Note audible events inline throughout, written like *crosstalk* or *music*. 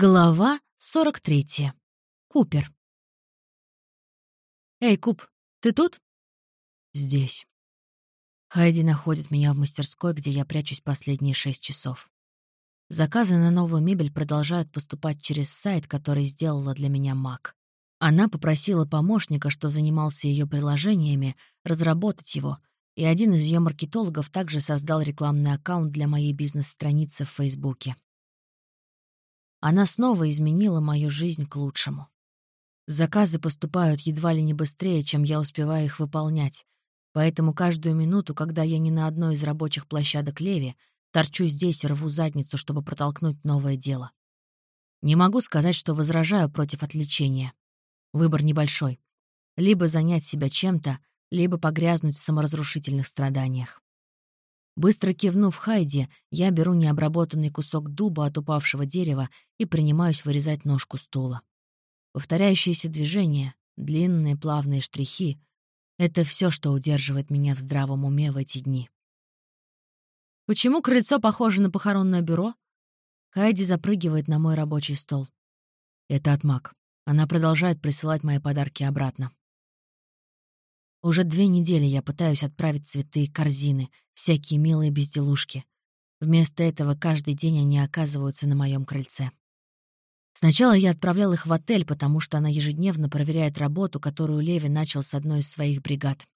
Глава 43. Купер. «Эй, Куп, ты тут?» «Здесь». Хайди находит меня в мастерской, где я прячусь последние шесть часов. Заказы на новую мебель продолжают поступать через сайт, который сделала для меня Мак. Она попросила помощника, что занимался ее приложениями, разработать его, и один из ее маркетологов также создал рекламный аккаунт для моей бизнес-страницы в Фейсбуке. Она снова изменила мою жизнь к лучшему. Заказы поступают едва ли не быстрее, чем я успеваю их выполнять, поэтому каждую минуту, когда я не на одной из рабочих площадок Леви, торчу здесь и рву задницу, чтобы протолкнуть новое дело. Не могу сказать, что возражаю против отвлечения. Выбор небольшой. Либо занять себя чем-то, либо погрязнуть в саморазрушительных страданиях. Быстро кивнув Хайди, я беру необработанный кусок дуба от упавшего дерева и принимаюсь вырезать ножку стула. Повторяющиеся движения, длинные плавные штрихи — это все, что удерживает меня в здравом уме в эти дни. Почему крыльцо похоже на похоронное бюро? Хайди запрыгивает на мой рабочий стол. Это от Мак. Она продолжает присылать мои подарки обратно. Уже две недели я пытаюсь отправить цветы, корзины, всякие милые безделушки. Вместо этого каждый день они оказываются на моем крыльце. Сначала я отправлял их в отель, потому что она ежедневно проверяет работу, которую Леви начал с одной из своих бригад.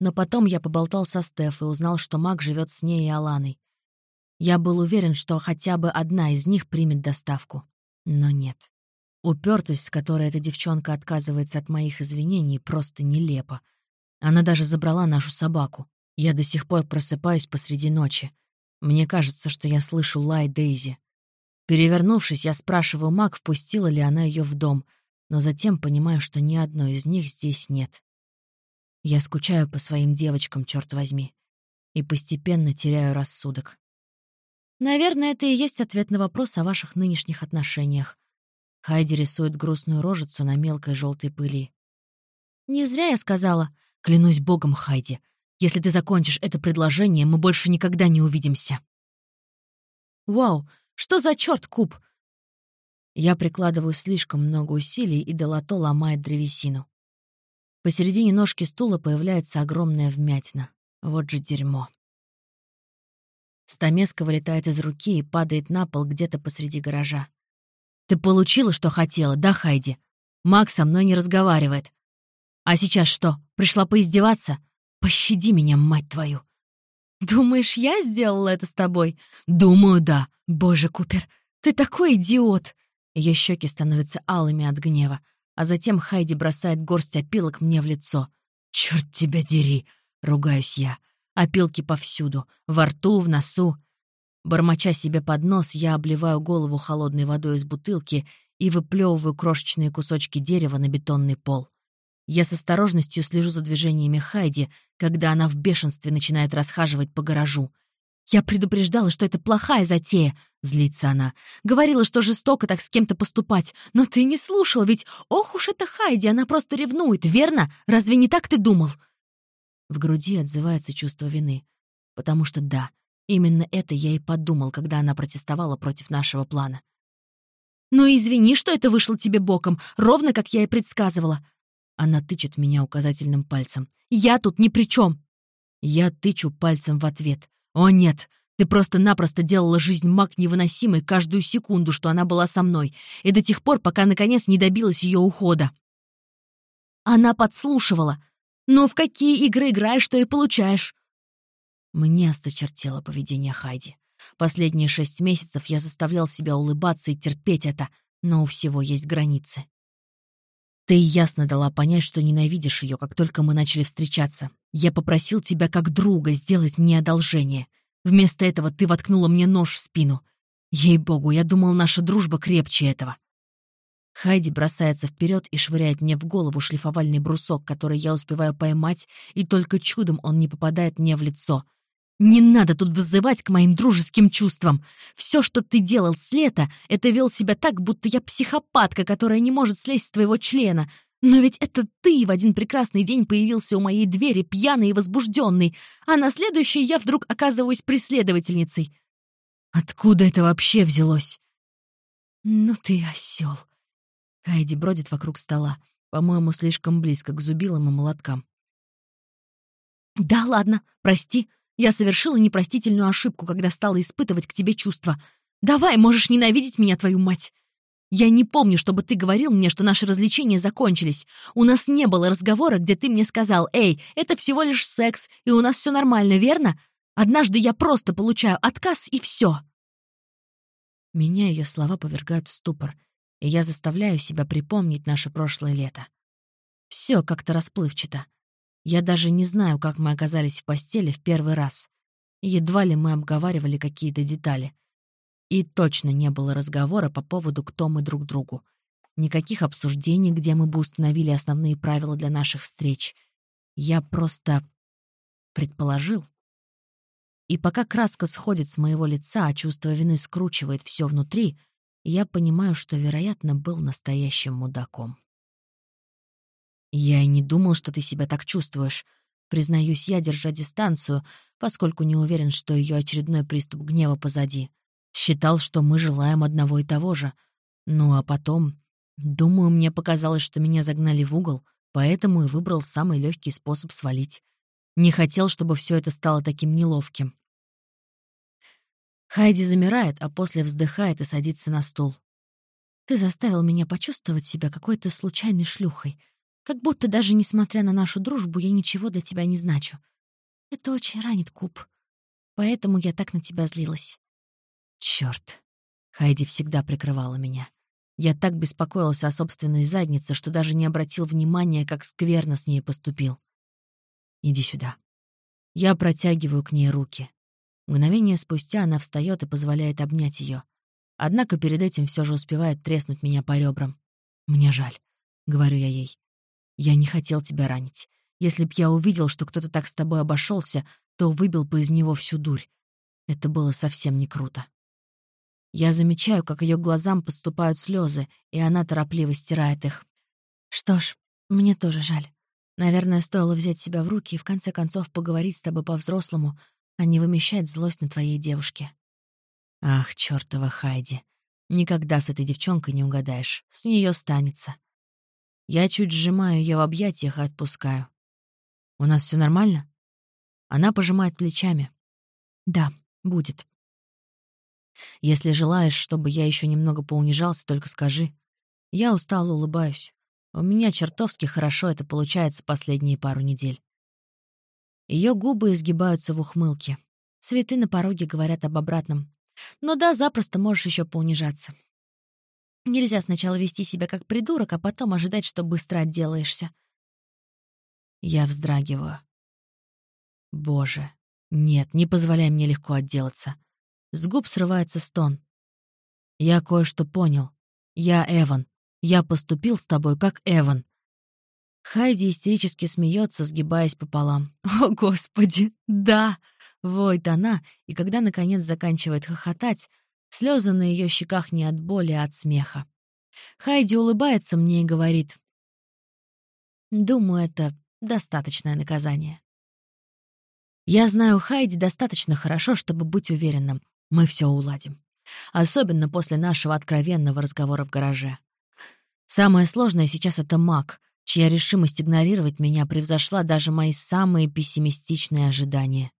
Но потом я поболтал со Стеф и узнал, что Мак живет с ней и Аланой. Я был уверен, что хотя бы одна из них примет доставку. Но нет. Упертость, с которой эта девчонка отказывается от моих извинений, просто нелепо. Она даже забрала нашу собаку. Я до сих пор просыпаюсь посреди ночи. Мне кажется, что я слышу лай Дейзи. Перевернувшись, я спрашиваю Мак, впустила ли она ее в дом, но затем понимаю, что ни одной из них здесь нет. Я скучаю по своим девочкам, черт возьми, и постепенно теряю рассудок. Наверное, это и есть ответ на вопрос о ваших нынешних отношениях. Хайди рисует грустную рожицу на мелкой желтой пыли. «Не зря я сказала. Клянусь богом, Хайди. Если ты закончишь это предложение, мы больше никогда не увидимся». «Вау, что за черт, Куб?» Я прикладываю слишком много усилий, и долото ломает древесину. Посередине ножки стула появляется огромная вмятина. Вот же дерьмо. Стамеска вылетает из руки и падает на пол где-то посреди гаража. Ты получила, что хотела, да, Хайди? Макс со мной не разговаривает. А сейчас что, пришла поиздеваться? Пощади меня, мать твою. Думаешь, я сделала это с тобой? Думаю, да. Боже, Купер, ты такой идиот. Ее щеки становятся алыми от гнева, а затем Хайди бросает горсть опилок мне в лицо. Черт тебя дери, ругаюсь я. Опилки повсюду, во рту, в носу. Бормоча себе под нос, я обливаю голову холодной водой из бутылки и выплевываю крошечные кусочки дерева на бетонный пол. Я с осторожностью слежу за движениями Хайди, когда она в бешенстве начинает расхаживать по гаражу. «Я предупреждала, что это плохая затея», — злится она. «Говорила, что жестоко так с кем-то поступать. Но ты не слушал, ведь ох уж это Хайди, она просто ревнует, верно? Разве не так ты думал?» В груди отзывается чувство вины. Потому что да, Именно это я и подумал, когда она протестовала против нашего плана. «Ну извини, что это вышло тебе боком, ровно как я и предсказывала». Она тычет меня указательным пальцем. «Я тут ни при чем. Я тычу пальцем в ответ. «О нет, ты просто-напросто делала жизнь Мак невыносимой каждую секунду, что она была со мной, и до тех пор, пока наконец не добилась ее ухода». Она подслушивала. «Ну, в какие игры играешь, что и получаешь?» Мне осточертело поведение Хайди. Последние шесть месяцев я заставлял себя улыбаться и терпеть это, но у всего есть границы. Ты ясно дала понять, что ненавидишь ее, как только мы начали встречаться. Я попросил тебя как друга сделать мне одолжение. Вместо этого ты воткнула мне нож в спину. Ей-богу, я думал, наша дружба крепче этого. Хайди бросается вперед и швыряет мне в голову шлифовальный брусок, который я успеваю поймать, и только чудом он не попадает мне в лицо — не надо тут вызывать к моим дружеским чувствам. Все, что ты делал с лета, это вел себя так, будто я психопатка, которая не может слезть с твоего члена. Но ведь это ты в один прекрасный день появился у моей двери, пьяный и возбужденный, а на следующий я вдруг оказываюсь преследовательницей. Откуда это вообще взялось? «Ну ты осел. Хайди бродит вокруг стола, по-моему, слишком близко к зубилам и молоткам. «Да ладно, прости. Я совершила непростительную ошибку, когда стала испытывать к тебе чувства. Давай, можешь ненавидеть меня, твою мать. Я не помню, чтобы ты говорил мне, что наши развлечения закончились. У нас не было разговора, где ты мне сказал, «Эй, это всего лишь секс, и у нас все нормально, верно? Однажды я просто получаю отказ, и все. Меня ее слова повергают в ступор, и я заставляю себя припомнить наше прошлое лето. Все как-то расплывчато. Я даже не знаю, как мы оказались в постели в первый раз. Едва ли мы обговаривали какие-то детали — и точно не было разговора по поводу, кто мы друг другу. Никаких обсуждений, где мы бы установили основные правила для наших встреч. Я просто предположил. И пока краска сходит с моего лица, а чувство вины скручивает все внутри, я понимаю, что, вероятно, был настоящим мудаком. «Я и не думал, что ты себя так чувствуешь», признаюсь я, держа дистанцию, поскольку не уверен, что ее очередной приступ гнева позади. Считал, что мы желаем одного и того же. Ну а потом... Думаю, мне показалось, что меня загнали в угол, поэтому и выбрал самый легкий способ свалить. Не хотел, чтобы все это стало таким неловким. Хайди замирает, а после вздыхает и садится на стул. «Ты заставил меня почувствовать себя какой-то случайной шлюхой, как будто даже несмотря на нашу дружбу я ничего для тебя не значу. Это очень ранит, Куб. Поэтому я так на тебя злилась. Чёрт. Хайди всегда прикрывала меня. Я так беспокоился о собственной заднице, что даже не обратил внимания, как скверно с ней поступил. «Иди сюда». Я протягиваю к ней руки. Мгновение спустя она встает и позволяет обнять ее. Однако перед этим все же успевает треснуть меня по ребрам. «Мне жаль», — говорю я ей. «Я не хотел тебя ранить. Если б я увидел, что кто-то так с тобой обошелся, то выбил бы из него всю дурь. Это было совсем не круто». Я замечаю, как ее глазам поступают слезы, и она торопливо стирает их. Что ж, мне тоже жаль. Наверное, стоило взять себя в руки и в конце концов поговорить с тобой по-взрослому, а не вымещать злость на твоей девушке. Ах, чёртова Хайди. Никогда с этой девчонкой не угадаешь. С нее станется. Я чуть сжимаю ее в объятиях и отпускаю. «У нас все нормально?» Она пожимает плечами. «Да, будет. Если желаешь, чтобы я еще немного поунижался, только скажи. Я устало улыбаюсь. У меня чертовски хорошо это получается последние пару недель. Ее губы изгибаются в ухмылке. Цветы на пороге говорят об обратном. Ну да, запросто можешь еще поунижаться. Нельзя сначала вести себя как придурок, а потом ожидать, что быстро отделаешься. Я вздрагиваю. Боже, нет, не позволяй мне легко отделаться. С губ срывается стон. «Я кое-что понял. Я Эван. Я поступил с тобой, как Эван». Хайди истерически смеется, сгибаясь пополам. *laughs* «О, Господи, да!» — воет она, и когда, наконец, заканчивает хохотать, слезы на ее щеках не от боли, а от смеха. Хайди улыбается мне и говорит. «Думаю, это достаточное наказание». Я знаю Хайди достаточно хорошо, чтобы быть уверенным. Мы все уладим. Особенно после нашего откровенного разговора в гараже. Самое сложное сейчас — это маг, чья решимость игнорировать меня превзошла даже мои самые пессимистичные ожидания.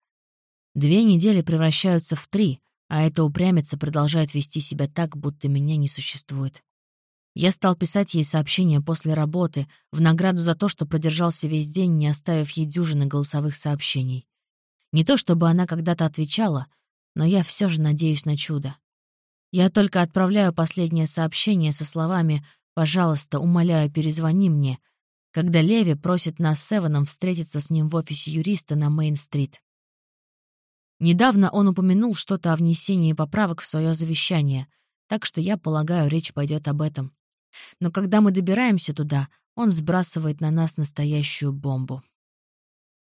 Две недели превращаются в три, а эта упрямица продолжает вести себя так, будто меня не существует. Я стал писать ей сообщения после работы, в награду за то, что продержался весь день, не оставив ей дюжины голосовых сообщений. Не то чтобы она когда-то отвечала, но я все же надеюсь на чудо. Я только отправляю последнее сообщение со словами «Пожалуйста, умоляю, перезвони мне», когда Леви просит нас с Эваном встретиться с ним в офисе юриста на Мейн-стрит. Недавно он упомянул что-то о внесении поправок в свое завещание, так что я полагаю, речь пойдет об этом. Но когда мы добираемся туда, он сбрасывает на нас настоящую бомбу.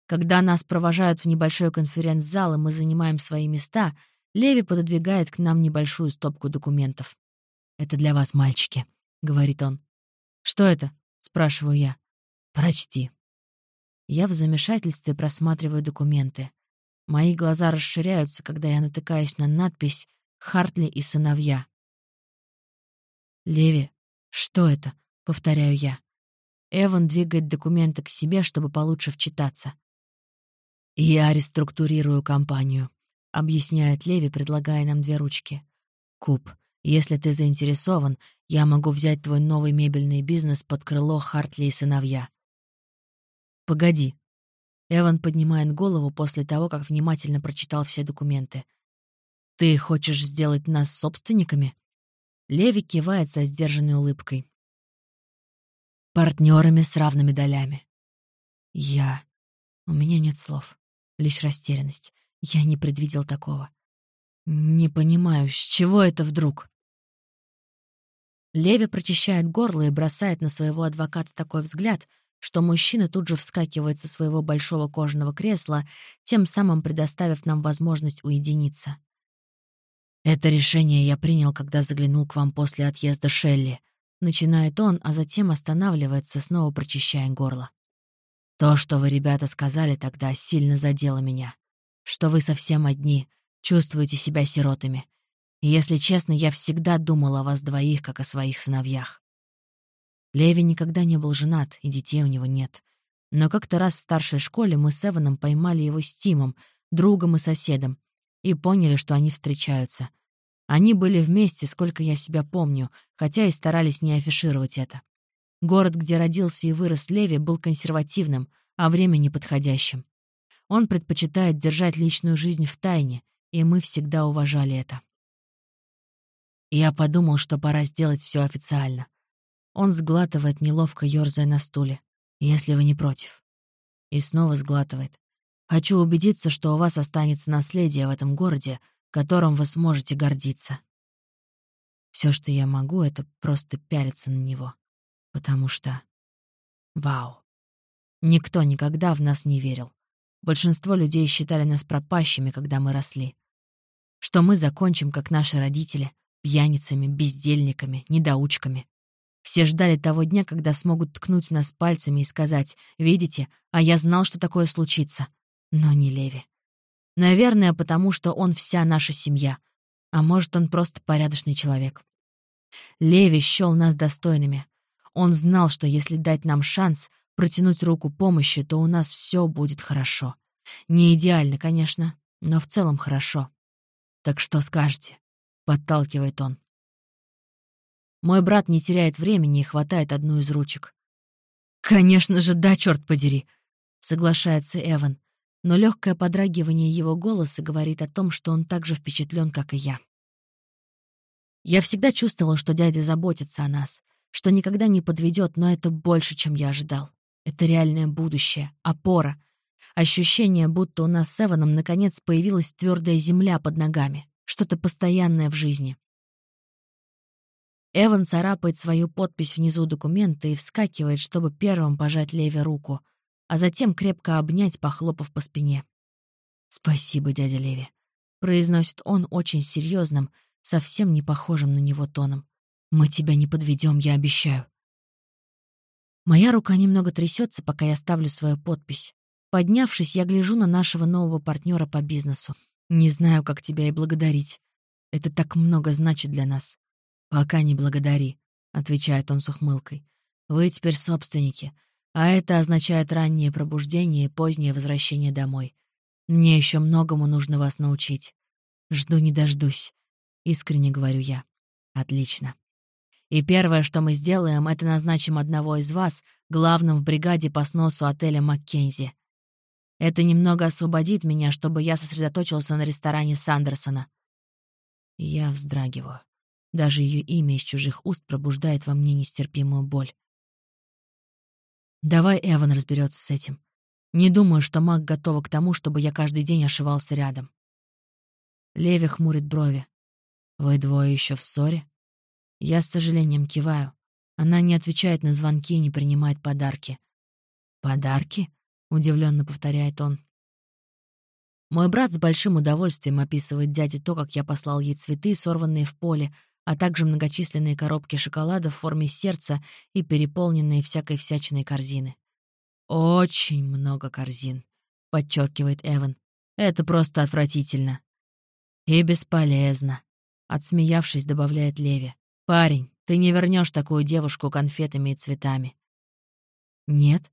Когда нас провожают в небольшой конференц-зал, и мы занимаем свои места, Леви пододвигает к нам небольшую стопку документов. «Это для вас, мальчики», — говорит он. «Что это?» — спрашиваю я. «Прочти». Я в замешательстве просматриваю документы. Мои глаза расширяются, когда я натыкаюсь на надпись «Хартли и сыновья». «Леви, что это?» — повторяю я. Эван двигает документы к себе, чтобы получше вчитаться. «Я реструктурирую компанию», — объясняет Леви, предлагая нам две ручки. «Куб, если ты заинтересован, я могу взять твой новый мебельный бизнес под крыло Хартли и сыновья». «Погоди». Эван поднимает голову после того, как внимательно прочитал все документы. «Ты хочешь сделать нас собственниками?» Леви кивает со сдержанной улыбкой. «Партнерами с равными долями». «Я...» У меня нет слов лишь растерянность. Я не предвидел такого. Не понимаю, с чего это вдруг? Леви прочищает горло и бросает на своего адвоката такой взгляд, что мужчина тут же вскакивает со своего большого кожаного кресла, тем самым предоставив нам возможность уединиться. «Это решение я принял, когда заглянул к вам после отъезда Шелли», — начинает он, а затем останавливается, снова прочищая горло. То, что вы, ребята, сказали тогда, сильно задело меня. Что вы совсем одни, чувствуете себя сиротами. И, если честно, я всегда думал о вас двоих, как о своих сыновьях. Леви никогда не был женат, и детей у него нет. Но как-то раз в старшей школе мы с Эваном поймали его с Тимом, другом и соседом, и поняли, что они встречаются. Они были вместе, сколько я себя помню, хотя и старались не афишировать это. Город, где родился и вырос Леви, был консервативным, а время неподходящим. Он предпочитает держать личную жизнь в тайне, и мы всегда уважали это. Я подумал, что пора сделать все официально. Он сглатывает, неловко ёрзая на стуле. «Если вы не против». И снова сглатывает. «Хочу убедиться, что у вас останется наследие в этом городе, которым вы сможете гордиться». Все, что я могу, — это просто пялиться на него. Потому что... Вау. Никто никогда в нас не верил. Большинство людей считали нас пропащими, когда мы росли. Что мы закончим, как наши родители, пьяницами, бездельниками, недоучками. Все ждали того дня, когда смогут ткнуть в нас пальцами и сказать «Видите, а я знал, что такое случится». Но не Леви. Наверное, потому что он вся наша семья. А может, он просто порядочный человек. Леви счёл нас достойными. Он знал, что если дать нам шанс протянуть руку помощи, то у нас все будет хорошо. Не идеально, конечно, но в целом хорошо. «Так что скажете?» — подталкивает он. Мой брат не теряет времени и хватает одну из ручек. «Конечно же, да, черт подери!» — соглашается Эван, но легкое подрагивание его голоса говорит о том, что он так же впечатлен, как и я. Я всегда чувствовал, что дядя заботится о нас — что никогда не подведет, но это больше, чем я ожидал. Это реальное будущее, опора. Ощущение, будто у нас с Эваном наконец появилась твердая земля под ногами, что-то постоянное в жизни. Эван царапает свою подпись внизу документа и вскакивает, чтобы первым пожать Леви руку, а затем крепко обнять, похлопав по спине. «Спасибо, дядя Леви», — произносит он очень серьезным, совсем не похожим на него тоном. Мы тебя не подведем, я обещаю. Моя рука немного трясется, пока я ставлю свою подпись. Поднявшись, я гляжу на нашего нового партнера по бизнесу. Не знаю, как тебя и благодарить. Это так много значит для нас. Пока не благодари, отвечает он с ухмылкой. Вы теперь собственники, а это означает раннее пробуждение и позднее возвращение домой. Мне еще многому нужно вас научить. Жду не дождусь. Искренне говорю я. Отлично. И первое, что мы сделаем, это назначим одного из вас главным в бригаде по сносу отеля «Маккензи». Это немного освободит меня, чтобы я сосредоточился на ресторане Сандерсона. я вздрагиваю. Даже ее имя из чужих уст пробуждает во мне нестерпимую боль. Давай Эван разберется с этим. Не думаю, что маг готова к тому, чтобы я каждый день ошивался рядом. Леви хмурит брови. Вы двое еще в ссоре? Я с сожалением киваю. Она не отвечает на звонки и не принимает подарки. «Подарки?» — удивленно повторяет он. Мой брат с большим удовольствием описывает дяде то, как я послал ей цветы, сорванные в поле, а также многочисленные коробки шоколада в форме сердца и переполненные всякой всячиной корзины. «Очень много корзин», — подчеркивает Эван. «Это просто отвратительно». «И бесполезно», — отсмеявшись, добавляет Леви. «Парень, ты не вернешь такую девушку конфетами и цветами». «Нет».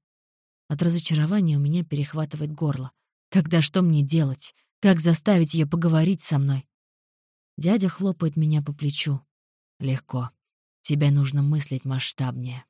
От разочарования у меня перехватывает горло. «Тогда что мне делать? Как заставить ее поговорить со мной? Дядя хлопает меня по плечу. «Легко. Тебе нужно мыслить масштабнее.